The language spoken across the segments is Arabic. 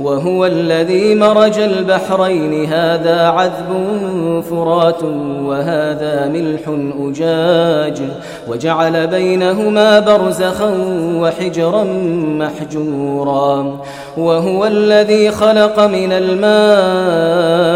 وهو الذي مرج البحرين. هذا عذب فرات وهذا ملح أجاج. وجعل بينهما برزخا وحجرا محجورا. وهو الذي خلق من الماء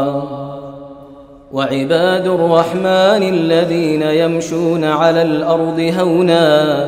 وعباد الرحمن الذين يمشون على الأرض هونا